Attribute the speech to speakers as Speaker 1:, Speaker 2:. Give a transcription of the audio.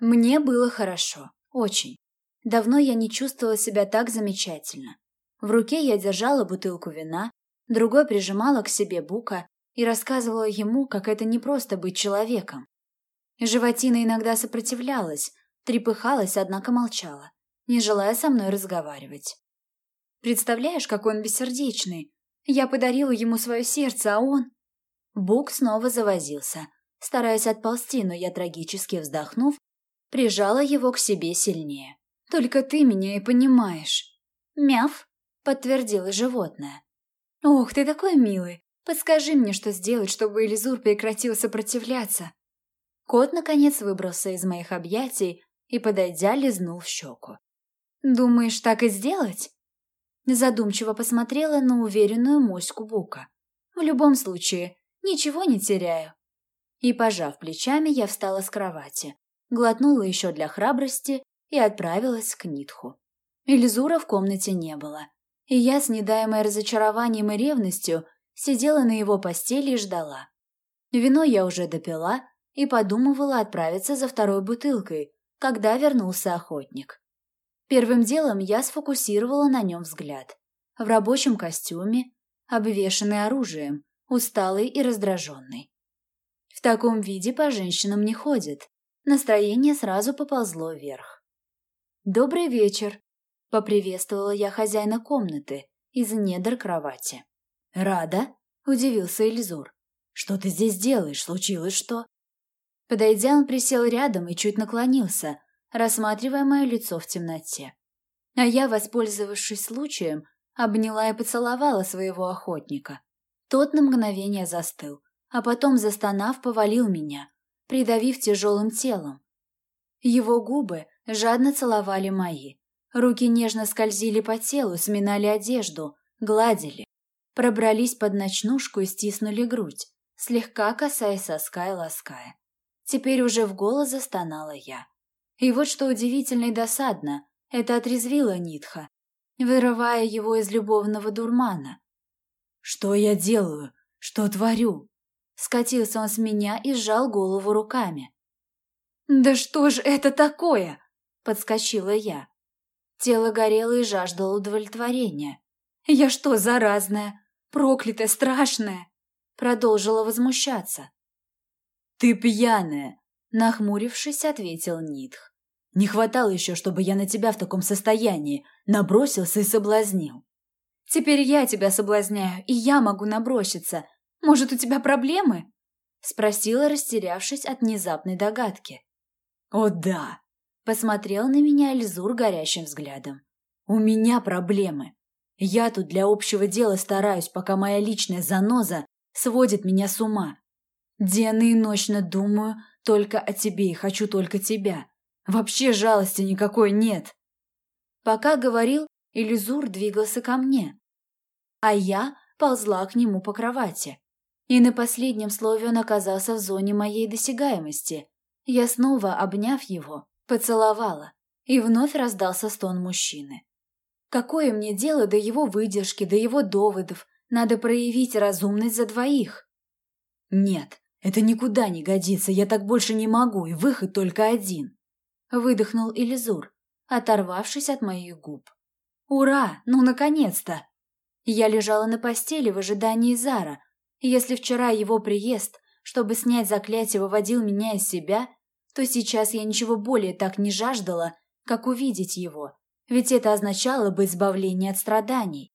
Speaker 1: Мне было хорошо. Очень. Давно я не чувствовала себя так замечательно. В руке я держала бутылку вина, другой прижимала к себе Бука и рассказывала ему, как это не просто быть человеком. Животина иногда сопротивлялась, трепыхалась, однако молчала, не желая со мной разговаривать. Представляешь, какой он бессердечный. Я подарила ему свое сердце, а он... Бук снова завозился, стараясь отползти, но я, трагически вздохнув, прижала его к себе сильнее. «Только ты меня и понимаешь». «Мяв», — подтвердило животное. «Ох, ты такой милый. Подскажи мне, что сделать, чтобы Элизур прекратил сопротивляться». Кот, наконец, выбрался из моих объятий и, подойдя, лизнул в щеку. «Думаешь, так и сделать?» Задумчиво посмотрела на уверенную моську Бука. «В любом случае, ничего не теряю». И, пожав плечами, я встала с кровати, глотнула еще для храбрости и отправилась к Нитху. Эльзура в комнате не было, и я, с недаемой разочарованием и ревностью, сидела на его постели и ждала. Вино я уже допила и подумывала отправиться за второй бутылкой, когда вернулся охотник. Первым делом я сфокусировала на нем взгляд. В рабочем костюме, обвешанный оружием, усталый и раздраженный. В таком виде по женщинам не ходят. Настроение сразу поползло вверх. «Добрый вечер», — поприветствовала я хозяина комнаты из недр кровати. «Рада?» — удивился Эльзур. «Что ты здесь делаешь? Случилось что?» Подойдя, он присел рядом и чуть наклонился, рассматривая мое лицо в темноте. А я, воспользовавшись случаем, обняла и поцеловала своего охотника. Тот на мгновение застыл, а потом, застонав, повалил меня, придавив тяжелым телом. Его губы жадно целовали мои. Руки нежно скользили по телу, сминали одежду, гладили. Пробрались под ночнушку и стиснули грудь, слегка касаясь соска и лаская. Теперь уже в голос застонала я. И вот что удивительно и досадно, это отрезвило Нитха, вырывая его из любовного дурмана. «Что я делаю? Что творю?» Скатился он с меня и сжал голову руками. «Да что ж это такое?» – подскочила я. Тело горело и жаждало удовлетворения. «Я что, заразная? Проклятая, страшная?» Продолжила возмущаться. «Ты пьяная!» – нахмурившись, ответил Нитх. «Не хватало еще, чтобы я на тебя в таком состоянии набросился и соблазнил». «Теперь я тебя соблазняю, и я могу наброситься. Может, у тебя проблемы?» – спросила, растерявшись от внезапной догадки. «О да!» – посмотрел на меня Эльзур горящим взглядом. «У меня проблемы. Я тут для общего дела стараюсь, пока моя личная заноза сводит меня с ума. Денно и ночно думаю только о тебе и хочу только тебя. Вообще жалости никакой нет. Пока говорил, Элизур двигался ко мне, а я ползла к нему по кровати. И на последнем слове он оказался в зоне моей досягаемости. Я снова, обняв его, поцеловала, и вновь раздался стон мужчины. Какое мне дело до его выдержки, до его доводов? Надо проявить разумность за двоих. Нет, это никуда не годится, я так больше не могу, и выход только один. Выдохнул Элизур, оторвавшись от моих губ. Ура, ну наконец-то! Я лежала на постели в ожидании Зара. Если вчера его приезд, чтобы снять заклятие, выводил меня из себя, то сейчас я ничего более так не жаждала, как увидеть его, ведь это означало бы избавление от страданий.